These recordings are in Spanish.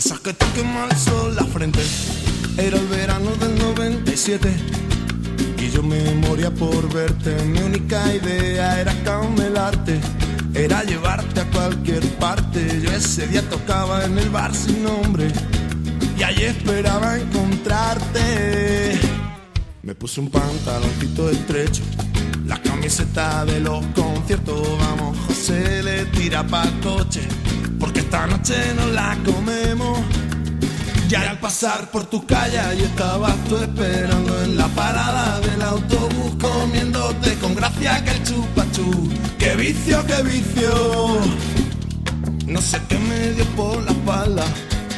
De esas que te quema el la frente. Era el verano del 97 y yo me moría por verte. Mi única idea era camelarte, era llevarte a cualquier parte. Yo ese día tocaba en el bar sin nombre y allí esperaba encontrarte. Me puse un pantaloncito estrecho, la camiseta de los conciertos. Vamos, José le tira pa' coche, esta noche nos la comemos. Ya al pasar por tu calle y estabas tú esperando en la parada del autobús comiéndote con gracia que el chupachú. ¡Qué vicio, qué vicio! No sé qué me dio por la espalda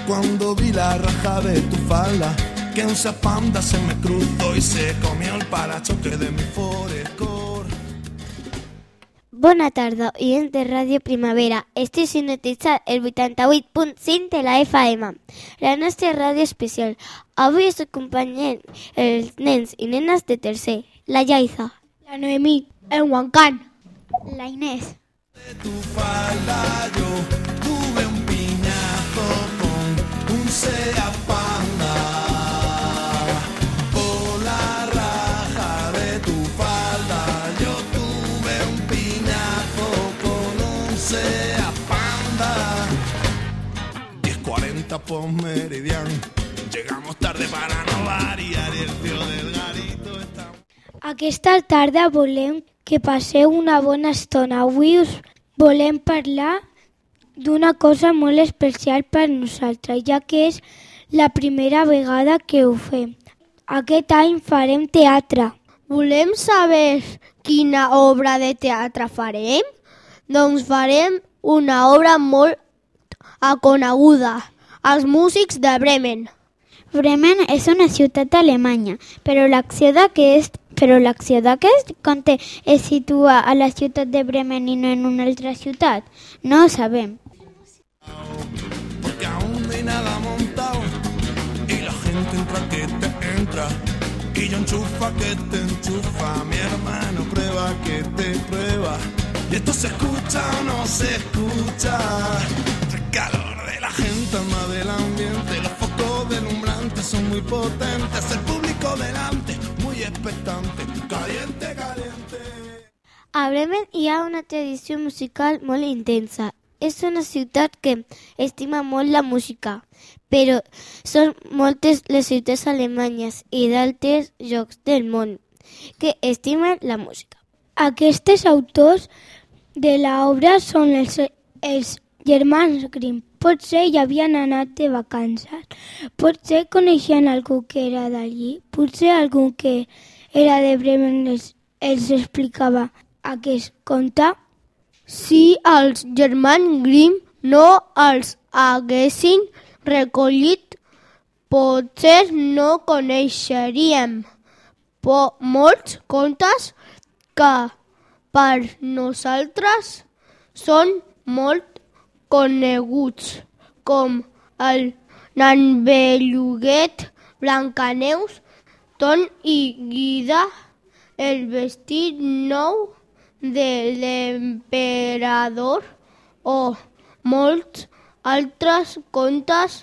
cuando vi la raja de tu falda. Que un zapanda se me cruzó y se comió el parachoque de mi forescore. Bona tarda, oients de Ràdio Primavera. Estic sintetitzant el 88.5 de la FM, la nostra ràdio especial. Avui us acompanyem els nens i nenes de tercer, la Yaiza, La Noemí, el Huancán. la Inés, De tu falda 10.40 por meridiano. Llegamos tarde para no variar y el tío del garito está... Aquesta tarda volem que passeu una bona estona. Avui us volem parlar d'una cosa molt especial per nosaltres, ja que és la primera vegada que ho fem. Aquest any farem teatre. Volem saber quina obra de teatre farem? Doncs farem una obra molt aconeguda, Els músics de Bremen. Bremen és una ciutat alemanya, però l'acció d'aquest però l'acció d'aquest conte es situa a la ciutat de Bremen i no en una altra ciutat? No ho sabem. porque aún no hay nada montado y la gente entra que te entra y yo enchufa que te enchufa mi hermano prueba que te prueba y esto se escucha o no se escucha son muy potentes el público delante muy expectante caliente caliente A Bremen hi ha una tradició musical molt intensa. És una ciutat que estima molt la música, però són moltes les ciutats alemanyes i d'altres llocs del món que estimen la música. Aquests autors de l'obra són els, els germans Grimm. Potser hi havien anat de vacances. Potser coneixien algú que era d'allí. Potser algú que era de Bremen els, els explicava aquest conte. Si els germans Grimm no els haguessin recollit, potser no coneixeríem po molts contes que per nosaltres són molt coneguts, com el nan belluguet, Blancaneus, Ton i Guida, el vestit nou de l'emperador o molts altres contes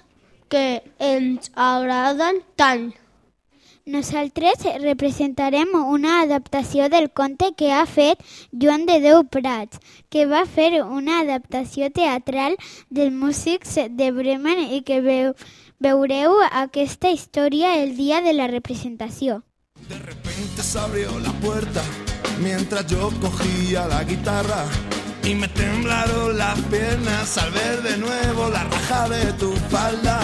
que ens agraden tant. Nosaltres representarem una adaptació del conte que ha fet Joan de Déu Prats, que va fer una adaptació teatral dels músics de Bremen i que veu, veureu aquesta història el dia de la representació. De repente se abrió la puerta mientras yo cogía la guitarra y me temblaron las piernas al ver de nuevo la raja de tu falda.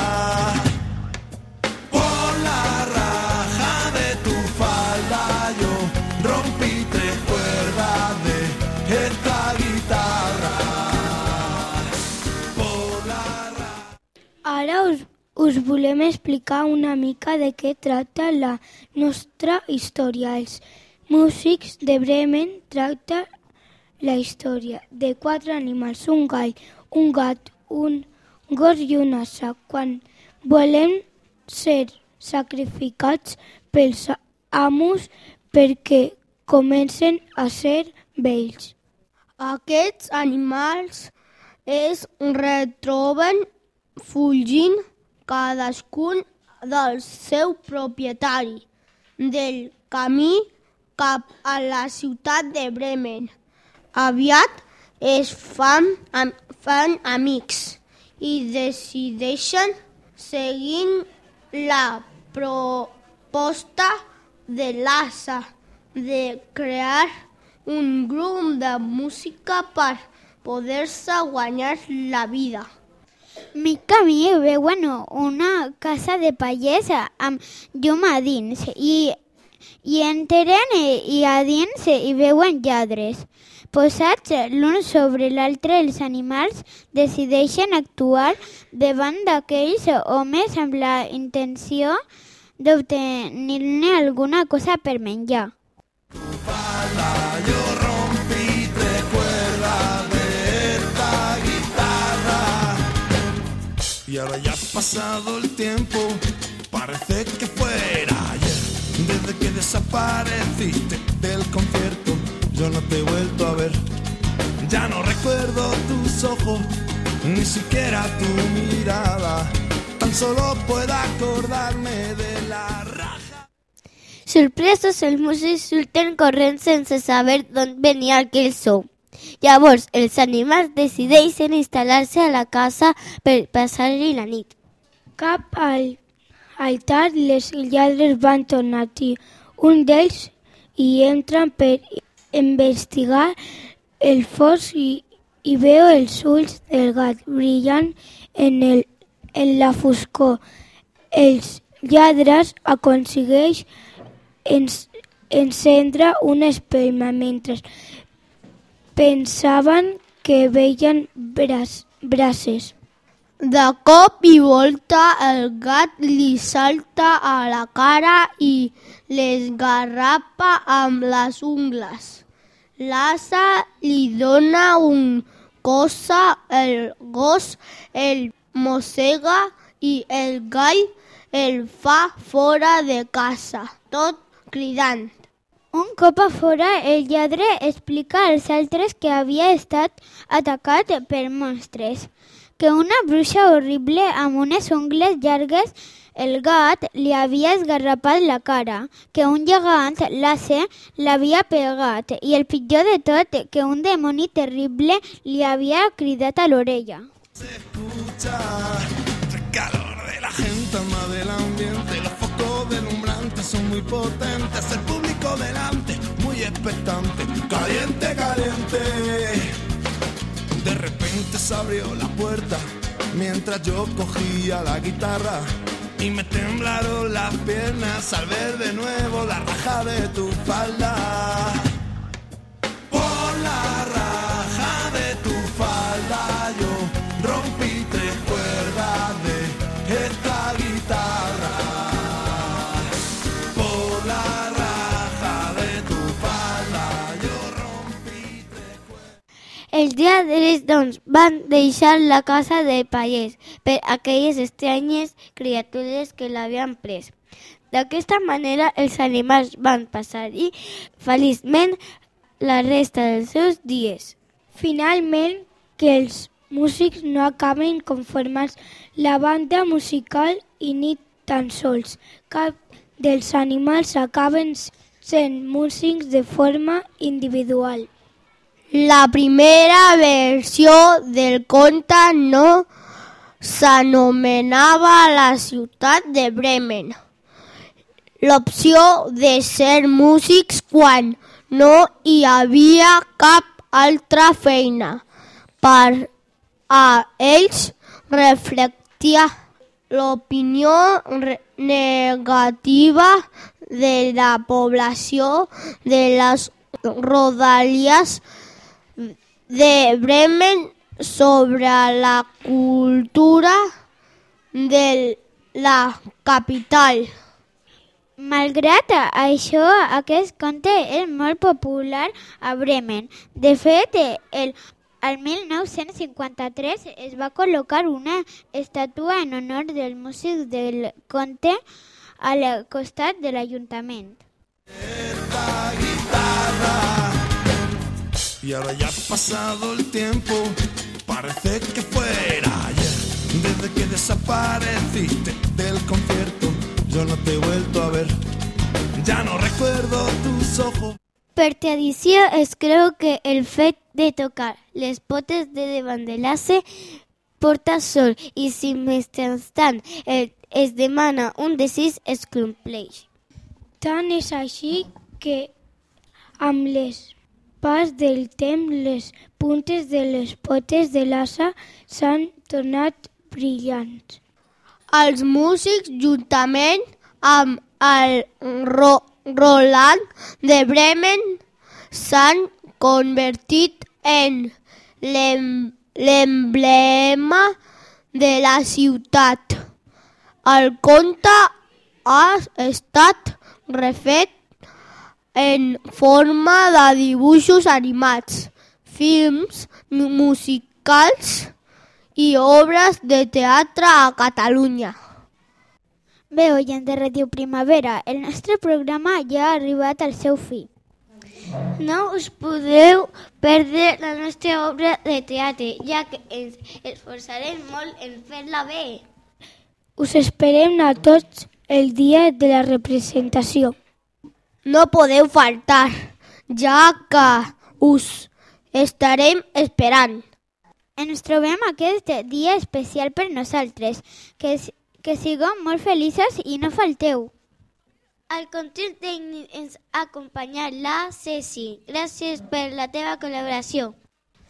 Por la raja us, volem explicar una mica de què tracta la nostra història. Els músics de Bremen tracta la història de quatre animals, un gall, un gat, un gos i un asa. Quan volem ser sacrificats pels amos perquè comencen a ser vells. Aquests animals es retroben fugint cadascun del seu propietari del camí cap a la ciutat de Bremen. Aviat es fan, am, fan amics i decideixen seguint la proposta de l'Assa de crear un grup de música per poder-se guanyar la vida. Mica a mi veuen una casa de pallers amb llum a dins i, i entren i, i a dins hi veuen lladres. Posats l'un sobre l'altre, els animals decideixen actuar davant d'aquells homes amb la intenció d'obtenir-ne alguna cosa per menjar. Y ahora ya ha pasado el tiempo, parece que fuera ayer, desde que desapareciste del concierto, yo no te he vuelto a ver, ya no recuerdo tus ojos, ni siquiera tu mirada, tan solo puedo acordarme de la raja. Sorpresos, els músics surten corrent sense saber d'on venia aquell so. Llavors, els animals decideixen instal·lar-se a la casa per passar-hi la nit. Cap al altar les lladres van tornar i un d'ells hi entren per investigar el fos i, i veu els ulls del gat brillant en, el, en la foscor. Els lladres aconsegueix ens, encendre una espelma mentre pensaven que veien bras, brases. De cop i volta el gat li salta a la cara i l'esgarrapa amb les ungles. L'asa li dona un cosa, el gos el mossega i el gall el fa fora de casa, tot cridant. Un cop a el lladre explica als altres que havia estat atacat per monstres, que una bruixa horrible amb unes ungles llargues el gat li havia esgarrapat la cara, que un gegant l'ace l'havia pegat i el pitjor de tot, que un demoni terrible li havia cridat a la gente caliente caliente. De repente se abrió la puerta mientras yo cogía la guitarra y me temblaron las piernas al ver de nuevo la raja de tu falda Els lladres, doncs, van deixar la casa de pallers per aquelles estranyes criatures que l'havien pres. D'aquesta manera, els animals van passar-hi feliçment la resta dels seus dies. Finalment, que els músics no acaben conformats, la banda musical i ni tan sols cap dels animals acaben sent músics de forma individual. La primera versió del conte no s'anomenava la ciutat de Bremen. L'opció de ser músics quan no hi havia cap altra feina per a ells reflectia l'opinió re- negativa de la població de les rodalies de Bremen sobre la cultura de la capital. Malgrat això, aquest conte és molt popular a Bremen. De fet, el, el 1953 es va col·locar una estàtua en honor del músic del conte al costat de l'Ajuntament. Y ahora ya ha pasado el tiempo, parece que fuera ayer, desde que desapareciste del concierto, yo no te he vuelto a ver. Ja no recuerdo tus ojos. Per tradició es creu que el fet de tocar les potes de davant de l'asse porta sol i si mentrestant el, es demana un desig es compleix. Tant és així que amb les pas del temps les puntes de les potes de l'asa s'han tornat brillants. Els músics, juntament amb el Ro Roland de Bremen, s'han convertit en l'em- l'emblema de la ciutat. El conte ha estat refet en forma de dibuixos animats, films mu- musicals i obres de teatre a Catalunya. Bé, oients de Ràdio Primavera, el nostre programa ja ha arribat al seu fi. No us podeu perdre la nostra obra de teatre, ja que ens esforçarem molt en fer-la bé. Us esperem a tots el dia de la representació. No podeu faltar, ja que us estarem esperant. Ens trobem aquest dia especial per nosaltres. Que, que sigueu molt feliços i no falteu. Al tècnic ens ha acompanyat la Ceci. Gràcies per la teva col·laboració.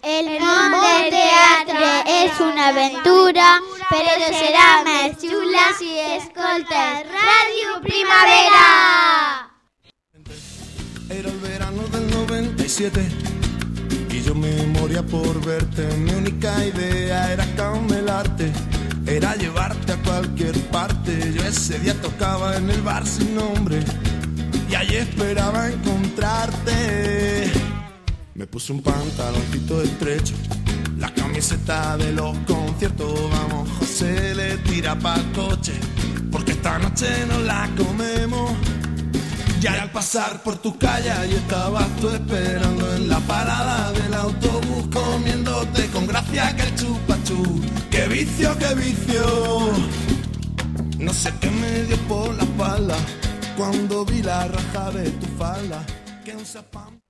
El món del teatre és una aventura, però serà més xula si escoltes Ràdio Primavera! 97 y yo me moría por verte. Mi única idea era camelarte, era llevarte a cualquier parte. Yo ese día tocaba en el bar sin nombre y allí esperaba encontrarte. Me puse un pantaloncito estrecho, la camiseta de los conciertos. Vamos, José le tira para coche, porque esta noche nos la comemos. Y al pasar por tu calle y estabas tú esperando en la parada del autobús comiéndote con gracia que el chupachú. ¡Qué vicio, qué vicio! No sé qué me dio por la espalda cuando vi la raja de tu falda. Que un zapán